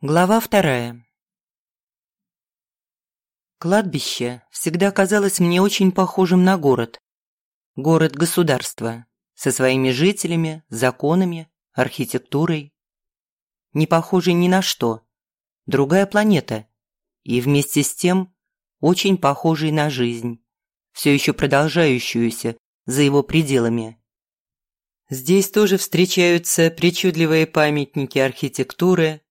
Глава вторая Кладбище всегда казалось мне очень похожим на город. Город-государство со своими жителями, законами, архитектурой. Не похожий ни на что. Другая планета. И вместе с тем очень похожий на жизнь, все еще продолжающуюся за его пределами. Здесь тоже встречаются причудливые памятники архитектуры,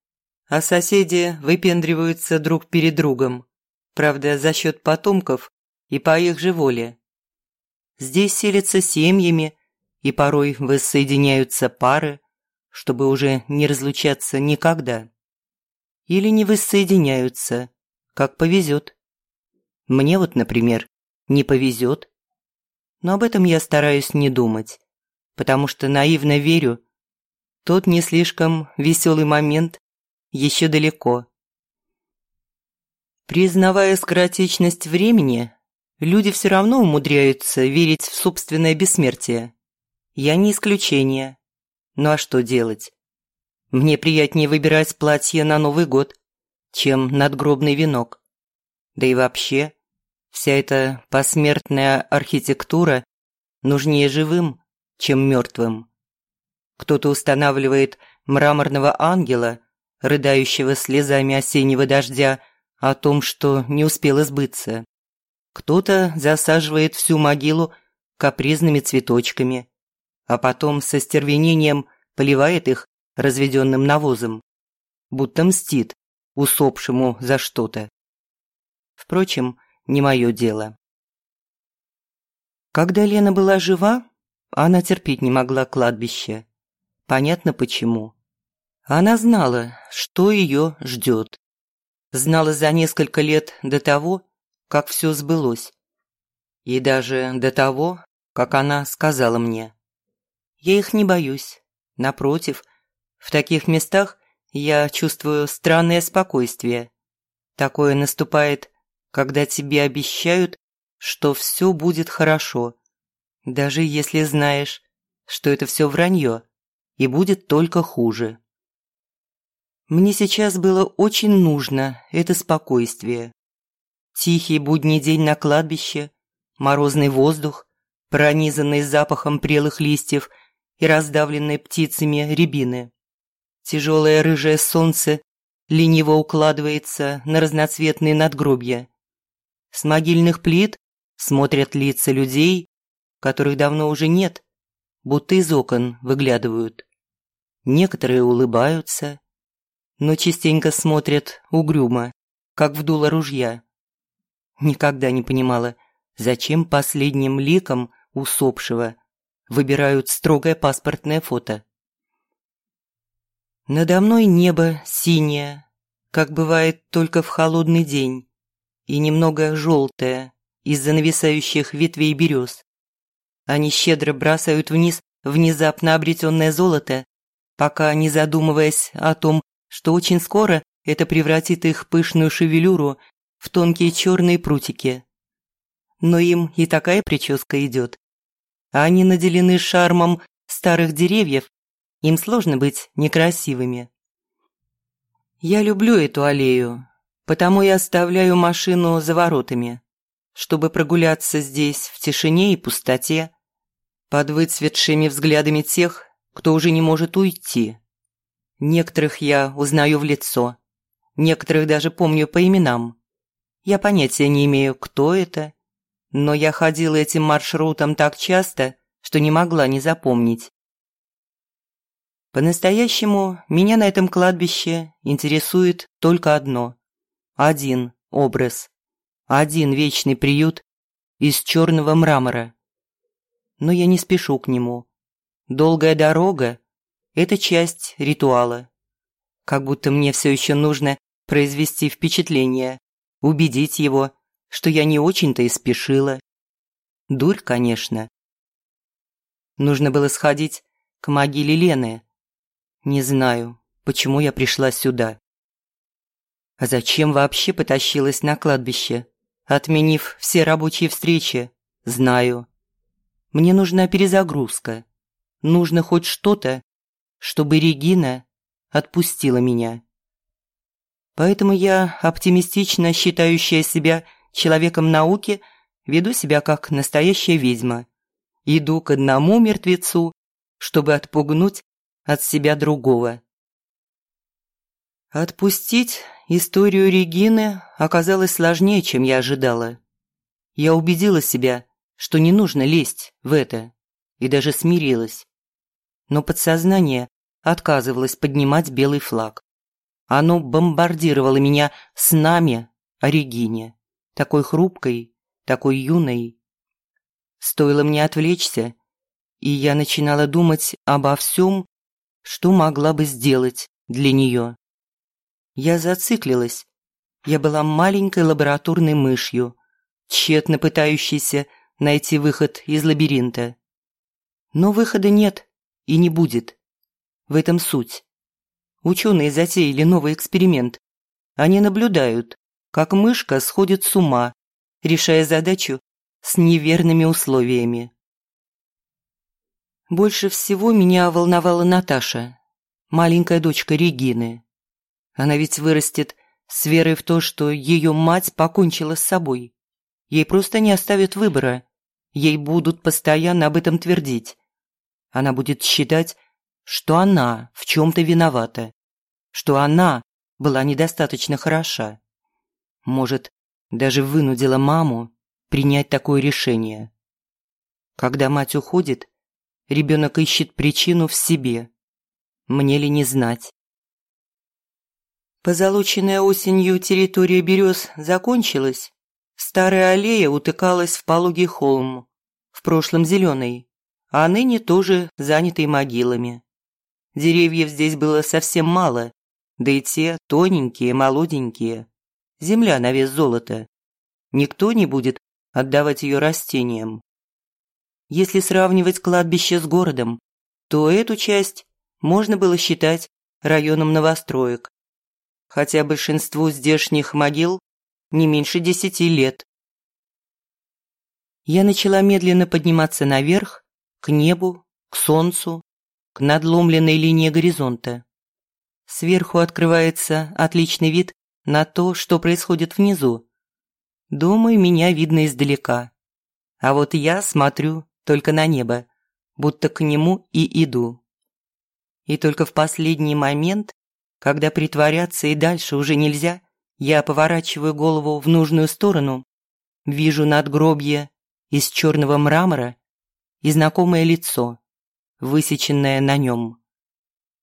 а соседи выпендриваются друг перед другом, правда, за счет потомков и по их же воле. Здесь селятся семьями, и порой воссоединяются пары, чтобы уже не разлучаться никогда. Или не воссоединяются, как повезет. Мне вот, например, не повезет. Но об этом я стараюсь не думать, потому что наивно верю, тот не слишком веселый момент еще далеко. Признавая скоротечность времени, люди все равно умудряются верить в собственное бессмертие. Я не исключение. Ну а что делать? Мне приятнее выбирать платье на Новый год, чем надгробный венок. Да и вообще, вся эта посмертная архитектура нужнее живым, чем мертвым. Кто-то устанавливает мраморного ангела – рыдающего слезами осеннего дождя о том, что не успел сбыться. Кто-то засаживает всю могилу капризными цветочками, а потом со стервенением поливает их разведенным навозом, будто мстит усопшему за что-то. Впрочем, не мое дело. Когда Лена была жива, она терпеть не могла кладбище. Понятно почему. Она знала, что ее ждет. Знала за несколько лет до того, как все сбылось. И даже до того, как она сказала мне. Я их не боюсь. Напротив, в таких местах я чувствую странное спокойствие. Такое наступает, когда тебе обещают, что все будет хорошо, даже если знаешь, что это все вранье и будет только хуже. Мне сейчас было очень нужно это спокойствие. Тихий будний день на кладбище, морозный воздух, пронизанный запахом прелых листьев и раздавленной птицами рябины. Тяжелое рыжее солнце лениво укладывается на разноцветные надгробья. С могильных плит смотрят лица людей, которых давно уже нет, будто из окон выглядывают. Некоторые улыбаются, но частенько смотрят угрюмо, как в дуло ружья. Никогда не понимала, зачем последним ликом усопшего выбирают строгое паспортное фото. Надо мной небо синее, как бывает только в холодный день, и немного желтое из-за нависающих ветвей берез. Они щедро бросают вниз внезапно обретенное золото, пока не задумываясь о том, что очень скоро это превратит их пышную шевелюру в тонкие черные прутики. Но им и такая прическа идет. А они наделены шармом старых деревьев, им сложно быть некрасивыми. Я люблю эту аллею, потому я оставляю машину за воротами, чтобы прогуляться здесь в тишине и пустоте, под выцветшими взглядами тех, кто уже не может уйти. Некоторых я узнаю в лицо, некоторых даже помню по именам. Я понятия не имею, кто это, но я ходила этим маршрутом так часто, что не могла не запомнить. По-настоящему меня на этом кладбище интересует только одно. Один образ, один вечный приют из черного мрамора. Но я не спешу к нему. Долгая дорога это часть ритуала. Как будто мне все еще нужно произвести впечатление, убедить его, что я не очень-то и спешила. Дурь, конечно. Нужно было сходить к могиле Лены. Не знаю, почему я пришла сюда. А зачем вообще потащилась на кладбище, отменив все рабочие встречи? Знаю. Мне нужна перезагрузка. Нужно хоть что-то, чтобы Регина отпустила меня. Поэтому я, оптимистично считающая себя человеком науки, веду себя как настоящая ведьма. Иду к одному мертвецу, чтобы отпугнуть от себя другого. Отпустить историю Регины оказалось сложнее, чем я ожидала. Я убедила себя, что не нужно лезть в это, и даже смирилась. Но подсознание отказывалось поднимать белый флаг. Оно бомбардировало меня с нами о Регине, такой хрупкой, такой юной. Стоило мне отвлечься, и я начинала думать обо всем, что могла бы сделать для нее. Я зациклилась. Я была маленькой лабораторной мышью, тщетно пытающейся найти выход из лабиринта. Но выхода нет и не будет. В этом суть. Ученые затеяли новый эксперимент. Они наблюдают, как мышка сходит с ума, решая задачу с неверными условиями. Больше всего меня волновала Наташа, маленькая дочка Регины. Она ведь вырастет с верой в то, что ее мать покончила с собой. Ей просто не оставят выбора. Ей будут постоянно об этом твердить. Она будет считать, что она в чем-то виновата, что она была недостаточно хороша. Может, даже вынудила маму принять такое решение. Когда мать уходит, ребенок ищет причину в себе. Мне ли не знать? Позолоченная осенью территория берез закончилась. Старая аллея утыкалась в пологий холм, в прошлом зеленый, а ныне тоже занятый могилами. Деревьев здесь было совсем мало, да и те тоненькие, молоденькие. Земля на вес золота. Никто не будет отдавать ее растениям. Если сравнивать кладбище с городом, то эту часть можно было считать районом новостроек. Хотя большинству здешних могил не меньше десяти лет. Я начала медленно подниматься наверх, к небу, к солнцу, к надломленной линии горизонта. Сверху открывается отличный вид на то, что происходит внизу. Думаю, меня видно издалека. А вот я смотрю только на небо, будто к нему и иду. И только в последний момент, когда притворяться и дальше уже нельзя, я поворачиваю голову в нужную сторону, вижу надгробье из черного мрамора и знакомое лицо высеченное на нем.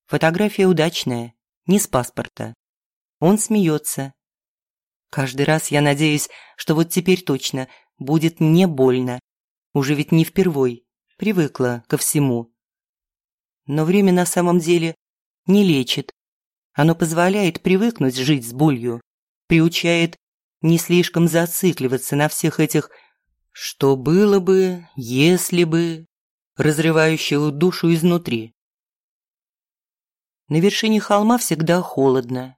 Фотография удачная, не с паспорта. Он смеется. Каждый раз я надеюсь, что вот теперь точно будет не больно. Уже ведь не впервой, привыкла ко всему. Но время на самом деле не лечит. Оно позволяет привыкнуть жить с болью, приучает не слишком зацикливаться на всех этих «что было бы, если бы», разрывающего душу изнутри. На вершине холма всегда холодно,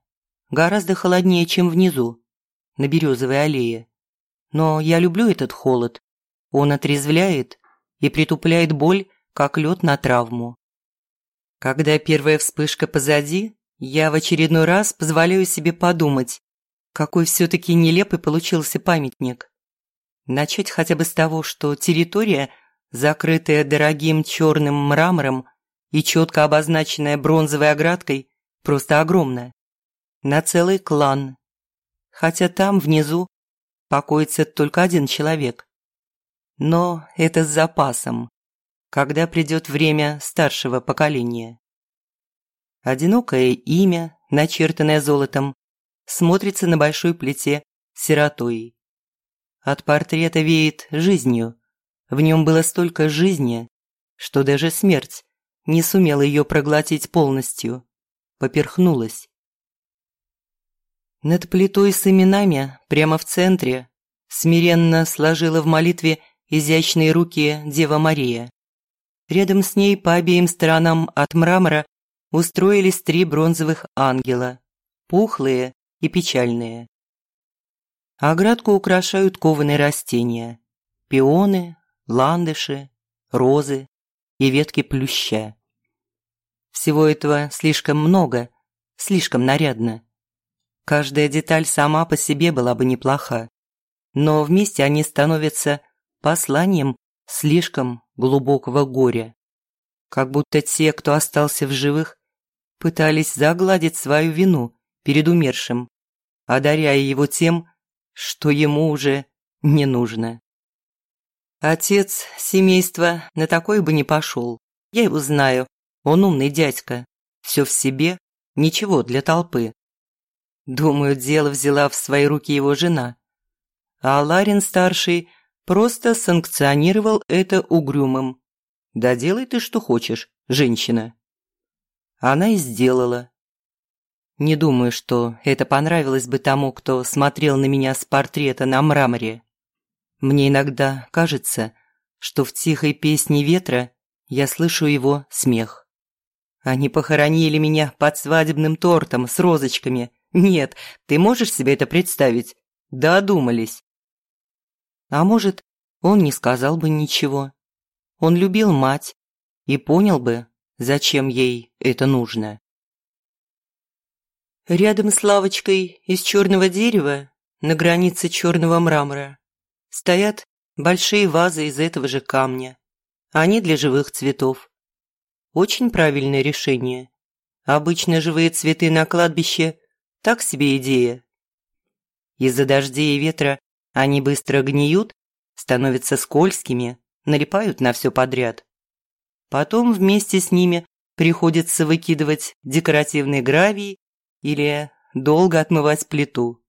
гораздо холоднее, чем внизу, на березовой аллее. Но я люблю этот холод. Он отрезвляет и притупляет боль, как лед на травму. Когда первая вспышка позади, я в очередной раз позволяю себе подумать, какой все-таки нелепый получился памятник. Начать хотя бы с того, что территория – закрытая дорогим черным мрамором и четко обозначенная бронзовой оградкой, просто огромная. На целый клан. Хотя там, внизу, покоится только один человек. Но это с запасом, когда придет время старшего поколения. Одинокое имя, начертанное золотом, смотрится на большой плите сиротой. От портрета веет жизнью, в нем было столько жизни, что даже смерть не сумела ее проглотить полностью, поперхнулась. Над плитой с именами, прямо в центре, смиренно сложила в молитве изящные руки Дева Мария. Рядом с ней по обеим сторонам от мрамора устроились три бронзовых ангела, пухлые и печальные. Оградку украшают кованые растения – пионы, ландыши, розы и ветки плюща. Всего этого слишком много, слишком нарядно. Каждая деталь сама по себе была бы неплоха, но вместе они становятся посланием слишком глубокого горя. Как будто те, кто остался в живых, пытались загладить свою вину перед умершим, одаряя его тем, что ему уже не нужно. Отец семейства на такой бы не пошел. Я его знаю, он умный дядька, все в себе, ничего для толпы. Думаю, дело взяла в свои руки его жена. А Ларин-старший просто санкционировал это угрюмым. «Да делай ты, что хочешь, женщина». Она и сделала. Не думаю, что это понравилось бы тому, кто смотрел на меня с портрета на мраморе. Мне иногда кажется, что в тихой песне ветра я слышу его смех. Они похоронили меня под свадебным тортом с розочками нет, ты можешь себе это представить? Додумались. А может, он не сказал бы ничего. Он любил мать и понял бы, зачем ей это нужно. Рядом с лавочкой из черного дерева, на границе черного мрамора, стоят большие вазы из этого же камня. Они для живых цветов. Очень правильное решение. Обычно живые цветы на кладбище так себе идея. Из-за дождей и ветра они быстро гниют, становятся скользкими, налипают на все подряд. Потом вместе с ними приходится выкидывать декоративный гравий или долго отмывать плиту.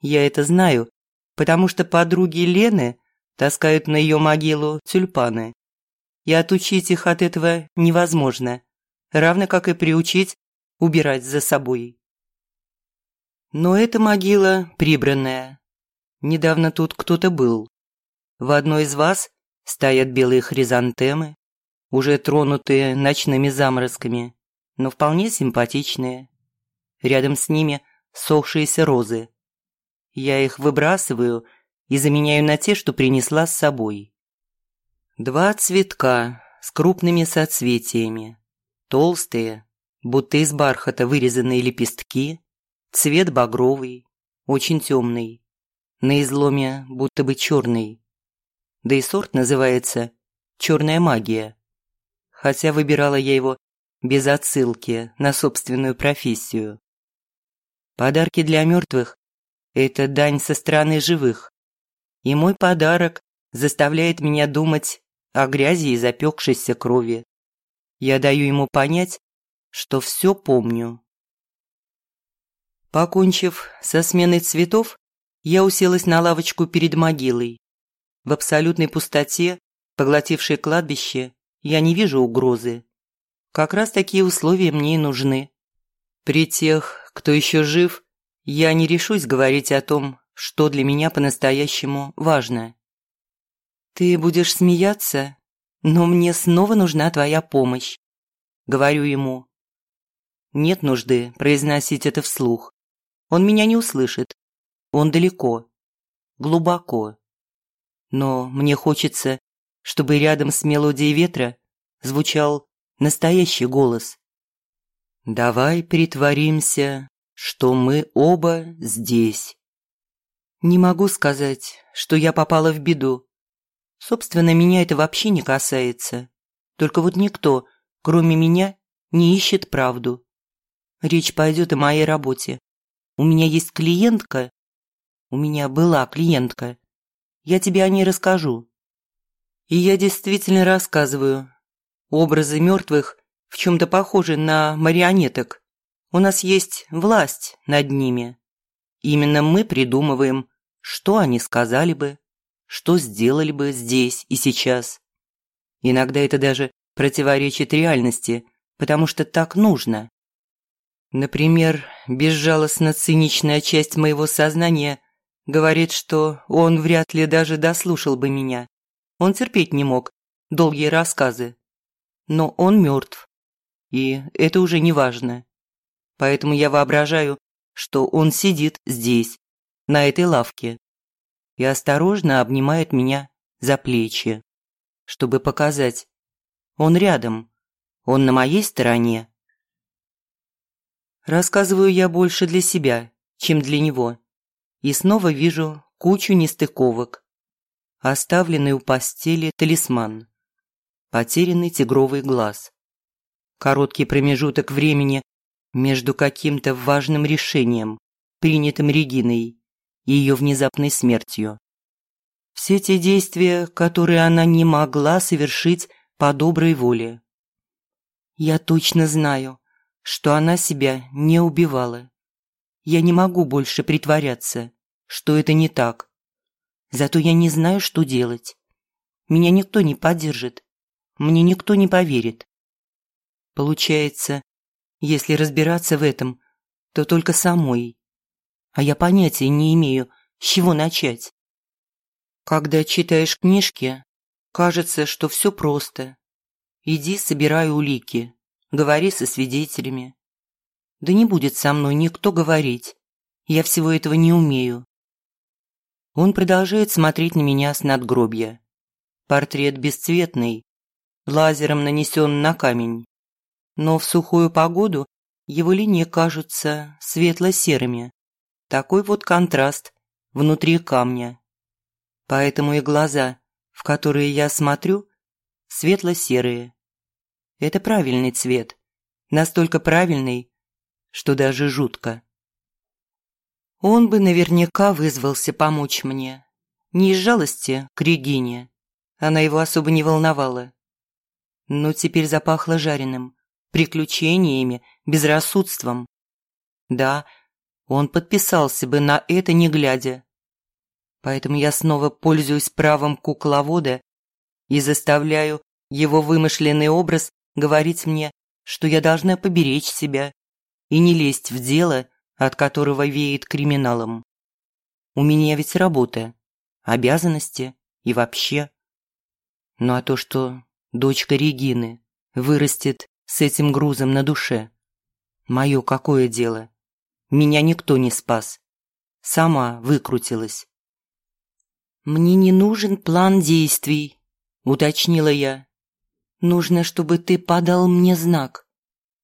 Я это знаю, потому что подруги Лены таскают на ее могилу тюльпаны. И отучить их от этого невозможно, равно как и приучить убирать за собой. Но эта могила прибранная. Недавно тут кто-то был. В одной из вас стоят белые хризантемы, уже тронутые ночными заморозками, но вполне симпатичные. Рядом с ними сохшиеся розы. Я их выбрасываю и заменяю на те, что принесла с собой. Два цветка с крупными соцветиями, толстые, будто из бархата вырезанные лепестки, Цвет багровый, очень темный, на изломе будто бы черный. Да и сорт называется «черная магия». Хотя выбирала я его без отсылки на собственную профессию. Подарки для мертвых – это дань со стороны живых. И мой подарок заставляет меня думать о грязи и запекшейся крови. Я даю ему понять, что все помню. Покончив со сменой цветов, я уселась на лавочку перед могилой. В абсолютной пустоте, поглотившей кладбище, я не вижу угрозы. Как раз такие условия мне и нужны. При тех, кто еще жив, я не решусь говорить о том, что для меня по-настоящему важно. «Ты будешь смеяться, но мне снова нужна твоя помощь», — говорю ему. Нет нужды произносить это вслух. Он меня не услышит. Он далеко, глубоко. Но мне хочется, чтобы рядом с мелодией ветра звучал настоящий голос. «Давай притворимся, что мы оба здесь». Не могу сказать, что я попала в беду. Собственно, меня это вообще не касается. Только вот никто, кроме меня, не ищет правду. Речь пойдет о моей работе. У меня есть клиентка. У меня была клиентка. Я тебе о ней расскажу. И я действительно рассказываю. Образы мертвых в чем-то похожи на марионеток. У нас есть власть над ними. Именно мы придумываем, что они сказали бы, что сделали бы здесь и сейчас. Иногда это даже противоречит реальности, потому что так нужно. Например, безжалостно циничная часть моего сознания говорит, что он вряд ли даже дослушал бы меня. Он терпеть не мог долгие рассказы. Но он мертв. И это уже не важно. Поэтому я воображаю, что он сидит здесь, на этой лавке, и осторожно обнимает меня за плечи, чтобы показать, он рядом, он на моей стороне. Рассказываю я больше для себя, чем для него, и снова вижу кучу нестыковок. Оставленный у постели талисман, потерянный тигровый глаз, короткий промежуток времени между каким-то важным решением, принятым Региной, и ее внезапной смертью. Все те действия, которые она не могла совершить по доброй воле. Я точно знаю, что она себя не убивала. Я не могу больше притворяться, что это не так. Зато я не знаю, что делать. Меня никто не поддержит. Мне никто не поверит. Получается, если разбираться в этом, то только самой. А я понятия не имею, с чего начать. Когда читаешь книжки, кажется, что все просто. Иди, собирай улики, говори со свидетелями. Да не будет со мной никто говорить. Я всего этого не умею. Он продолжает смотреть на меня с надгробья. Портрет бесцветный, лазером нанесен на камень но в сухую погоду его линии кажутся светло-серыми. Такой вот контраст внутри камня. Поэтому и глаза, в которые я смотрю, светло-серые. Это правильный цвет, настолько правильный, что даже жутко. Он бы наверняка вызвался помочь мне. Не из жалости к Регине, она его особо не волновала. Но теперь запахло жареным приключениями, безрассудством. Да, он подписался бы на это не глядя. Поэтому я снова пользуюсь правом кукловода и заставляю его вымышленный образ говорить мне, что я должна поберечь себя и не лезть в дело, от которого веет криминалом. У меня ведь работа, обязанности и вообще. Ну а то, что дочка Регины вырастет с этим грузом на душе. Мое какое дело? Меня никто не спас. Сама выкрутилась. «Мне не нужен план действий», — уточнила я. «Нужно, чтобы ты подал мне знак.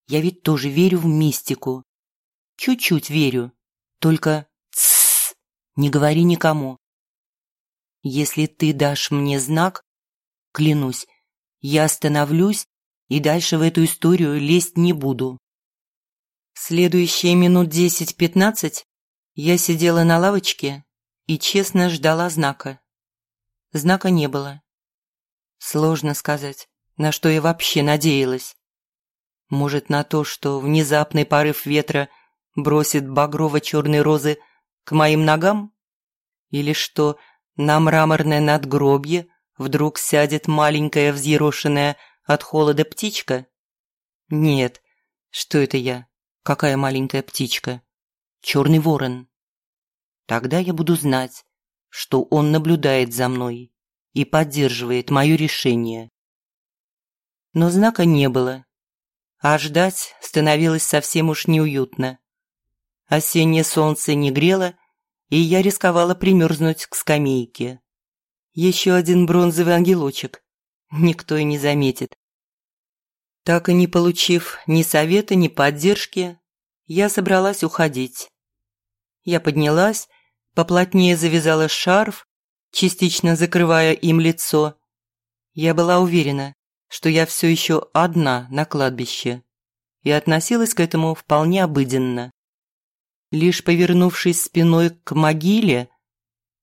Я ведь тоже верю в мистику. Чуть-чуть верю. Только тссс, не говори никому. Если ты дашь мне знак, клянусь, я остановлюсь и дальше в эту историю лезть не буду. Следующие минут десять-пятнадцать я сидела на лавочке и честно ждала знака. Знака не было. Сложно сказать, на что я вообще надеялась. Может, на то, что внезапный порыв ветра бросит багрово-черные розы к моим ногам? Или что на мраморное надгробье вдруг сядет маленькая взъерошенная от холода птичка? Нет. Что это я? Какая маленькая птичка? Черный ворон. Тогда я буду знать, что он наблюдает за мной и поддерживает мое решение. Но знака не было, а ждать становилось совсем уж неуютно. Осеннее солнце не грело, и я рисковала примерзнуть к скамейке. Еще один бронзовый ангелочек, никто и не заметит. Так и не получив ни совета, ни поддержки, я собралась уходить. Я поднялась, поплотнее завязала шарф, частично закрывая им лицо. Я была уверена, что я все еще одна на кладбище и относилась к этому вполне обыденно. Лишь повернувшись спиной к могиле,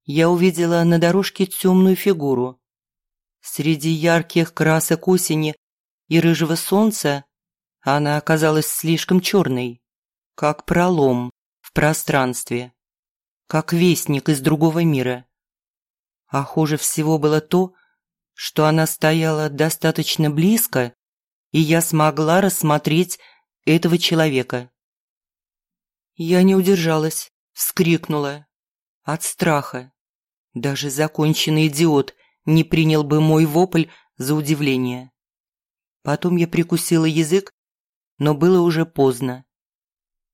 я увидела на дорожке темную фигуру. Среди ярких красок осени и рыжего солнца она оказалась слишком черной, как пролом в пространстве, как вестник из другого мира. А хуже всего было то, что она стояла достаточно близко, и я смогла рассмотреть этого человека. Я не удержалась, вскрикнула. От страха. Даже законченный идиот не принял бы мой вопль за удивление. Потом я прикусила язык, но было уже поздно.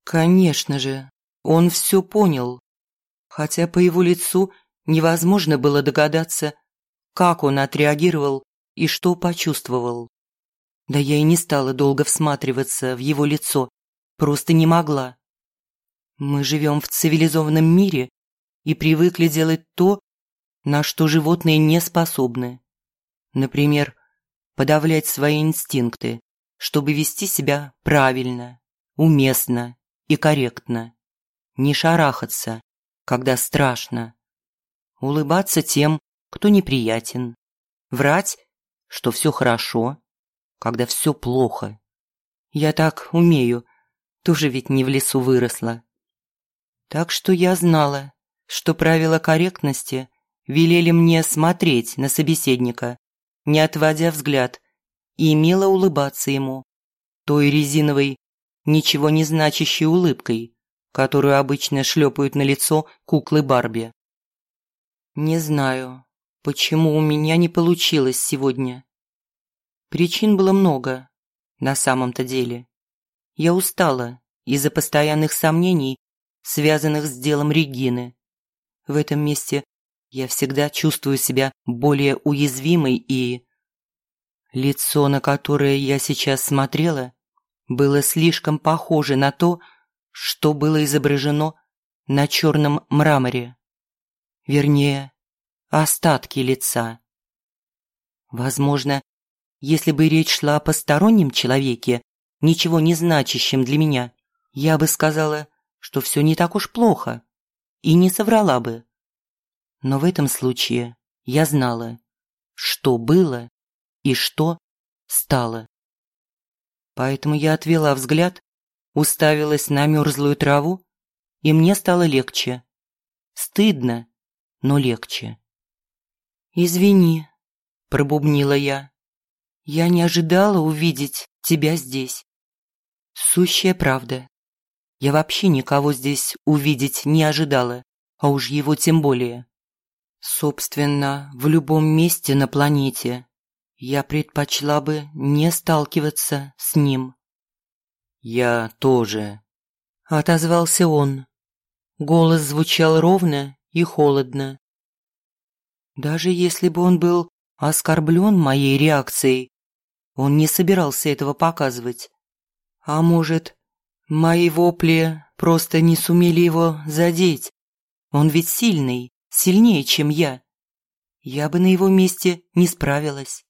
Конечно же, Он все понял, хотя по его лицу невозможно было догадаться, как он отреагировал и что почувствовал. Да я и не стала долго всматриваться в его лицо, просто не могла. Мы живем в цивилизованном мире и привыкли делать то, на что животные не способны. Например, подавлять свои инстинкты, чтобы вести себя правильно, уместно и корректно. Не шарахаться, когда страшно. Улыбаться тем, кто неприятен. Врать, что все хорошо, когда все плохо. Я так умею, тоже ведь не в лесу выросла. Так что я знала, что правила корректности велели мне смотреть на собеседника, не отводя взгляд, и мило улыбаться ему, той резиновой, ничего не значащей улыбкой, которую обычно шлепают на лицо куклы Барби. Не знаю, почему у меня не получилось сегодня. Причин было много, на самом-то деле. Я устала из-за постоянных сомнений, связанных с делом Регины. В этом месте я всегда чувствую себя более уязвимой и... Лицо, на которое я сейчас смотрела, было слишком похоже на то, что было изображено на черном мраморе. Вернее, остатки лица. Возможно, если бы речь шла о постороннем человеке, ничего не значащем для меня, я бы сказала, что все не так уж плохо, и не соврала бы. Но в этом случае я знала, что было и что стало. Поэтому я отвела взгляд, уставилась на мерзлую траву, и мне стало легче. Стыдно, но легче. «Извини», – пробубнила я. «Я не ожидала увидеть тебя здесь». Сущая правда. Я вообще никого здесь увидеть не ожидала, а уж его тем более. Собственно, в любом месте на планете я предпочла бы не сталкиваться с ним. «Я тоже», – отозвался он. Голос звучал ровно и холодно. Даже если бы он был оскорблен моей реакцией, он не собирался этого показывать. А может, мои вопли просто не сумели его задеть? Он ведь сильный, сильнее, чем я. Я бы на его месте не справилась.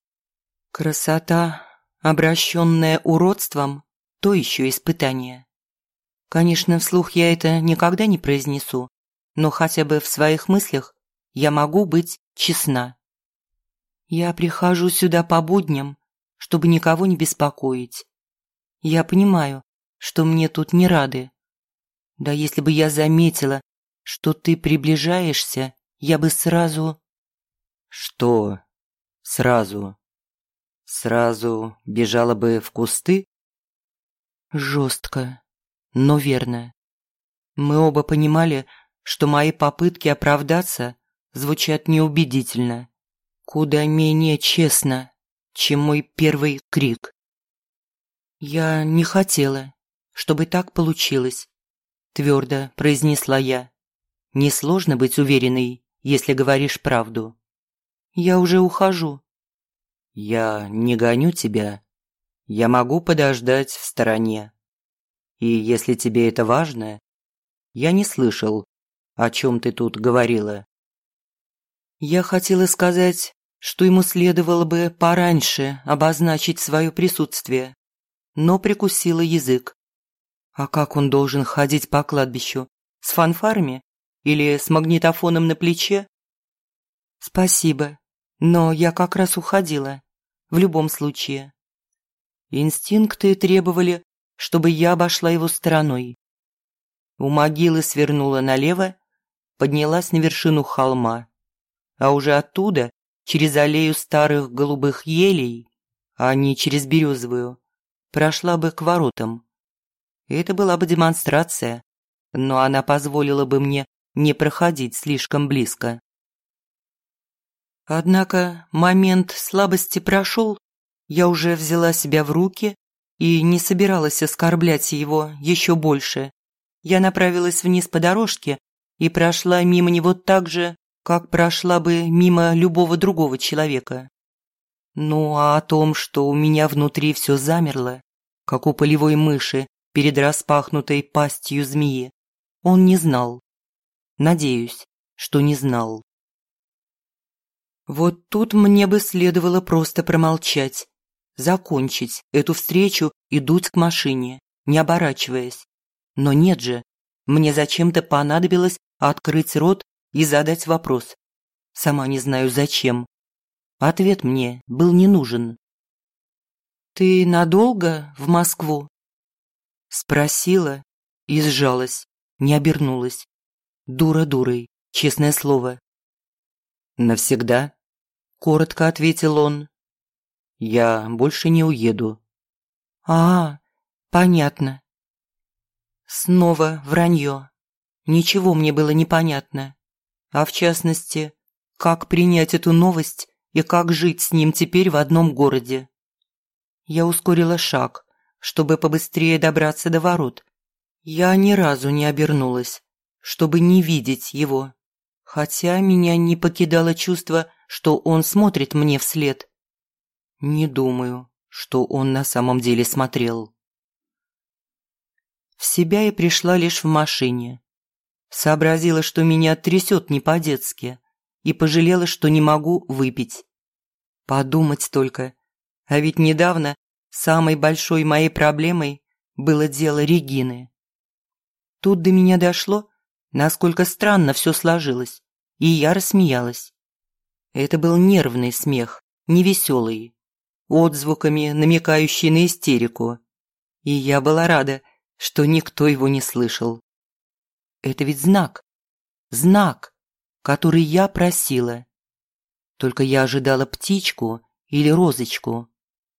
Красота, обращенная уродством, то еще испытание. Конечно, вслух я это никогда не произнесу, но хотя бы в своих мыслях я могу быть честна. Я прихожу сюда по будням, чтобы никого не беспокоить. Я понимаю, что мне тут не рады. Да если бы я заметила, что ты приближаешься, я бы сразу... Что сразу? Сразу бежала бы в кусты? Жестко, но верно. Мы оба понимали, что мои попытки оправдаться звучат неубедительно, куда менее честно, чем мой первый крик. «Я не хотела, чтобы так получилось», – твердо произнесла я. «Несложно быть уверенной, если говоришь правду. Я уже ухожу». «Я не гоню тебя. Я могу подождать в стороне. И если тебе это важно, я не слышал, о чем ты тут говорила». Я хотела сказать, что ему следовало бы пораньше обозначить свое присутствие, но прикусила язык. А как он должен ходить по кладбищу? С фанфарами? Или с магнитофоном на плече? Спасибо, но я как раз уходила в любом случае. Инстинкты требовали, чтобы я обошла его стороной. У могилы свернула налево, поднялась на вершину холма, а уже оттуда, через аллею старых голубых елей, а не через березовую, прошла бы к воротам. Это была бы демонстрация, но она позволила бы мне не проходить слишком близко. Однако момент слабости прошел, я уже взяла себя в руки и не собиралась оскорблять его еще больше. я направилась вниз по дорожке и прошла мимо него так же, как прошла бы мимо любого другого человека. Ну а о том, что у меня внутри все замерло, как у полевой мыши перед распахнутой пастью змеи, он не знал. Надеюсь, что не знал. Вот тут мне бы следовало просто промолчать, закончить эту встречу и дуть к машине, не оборачиваясь. Но нет же, мне зачем-то понадобилось открыть рот и задать вопрос. Сама не знаю зачем. Ответ мне был не нужен. «Ты надолго в Москву?» Спросила и сжалась, не обернулась. Дура дурой, честное слово. «Навсегда?» – коротко ответил он. «Я больше не уеду». «А, понятно». Снова вранье. Ничего мне было непонятно. А в частности, как принять эту новость и как жить с ним теперь в одном городе. Я ускорила шаг, чтобы побыстрее добраться до ворот. Я ни разу не обернулась, чтобы не видеть его, хотя меня не покидало чувство, что он смотрит мне вслед. Не думаю, что он на самом деле смотрел. В себя я пришла лишь в машине. Сообразила, что меня трясет не по-детски, и пожалела, что не могу выпить. Подумать только. А ведь недавно самой большой моей проблемой было дело Регины. Тут до меня дошло, насколько странно все сложилось, и я рассмеялась. Это был нервный смех, невеселый, отзвуками намекающий на истерику. И я была рада, что никто его не слышал. Это ведь знак, знак, который я просила. Только я ожидала птичку или розочку,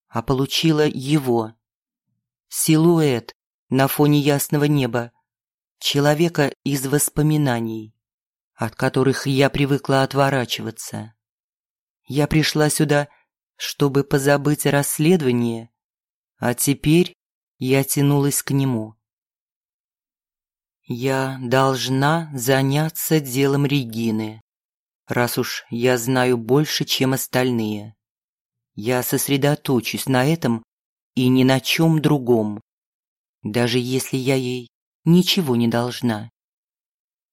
а получила его. Силуэт на фоне ясного неба, человека из воспоминаний, от которых я привыкла отворачиваться. Я пришла сюда, чтобы позабыть о расследовании, а теперь я тянулась к нему. Я должна заняться делом Регины, раз уж я знаю больше, чем остальные. Я сосредоточусь на этом и ни на чем другом, даже если я ей ничего не должна.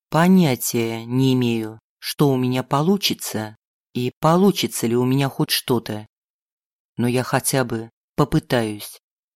Понятия не имею, что у меня получится и получится ли у меня хоть что-то. Но я хотя бы попытаюсь.